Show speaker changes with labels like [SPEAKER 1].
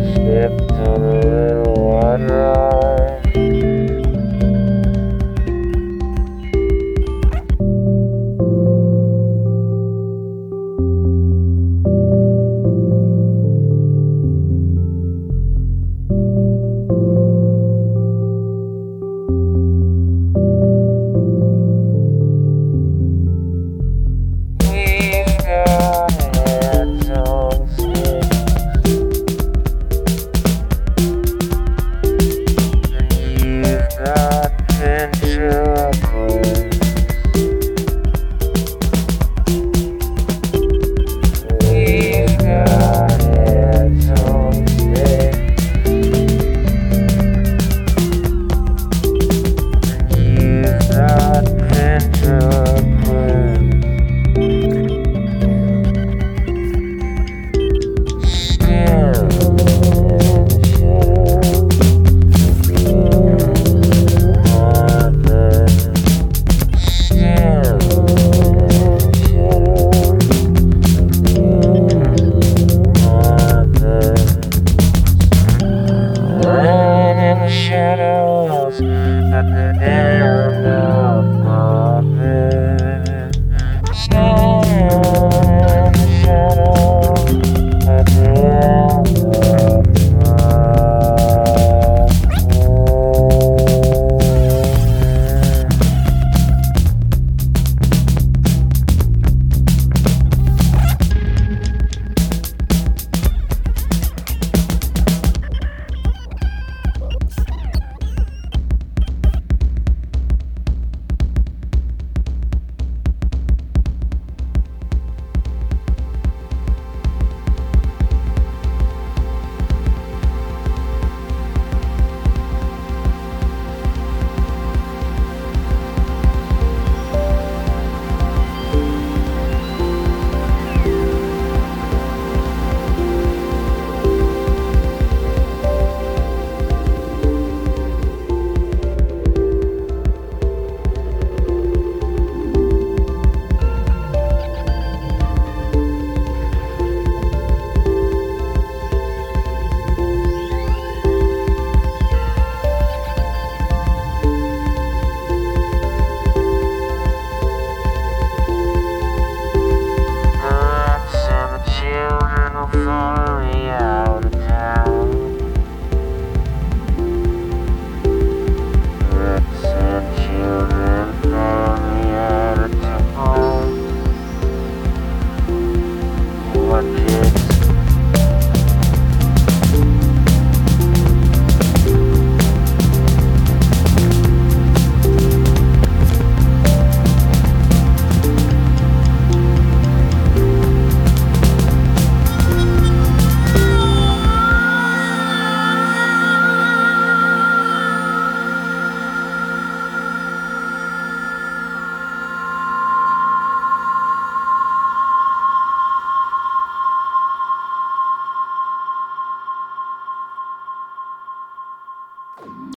[SPEAKER 1] Slipped on a The end of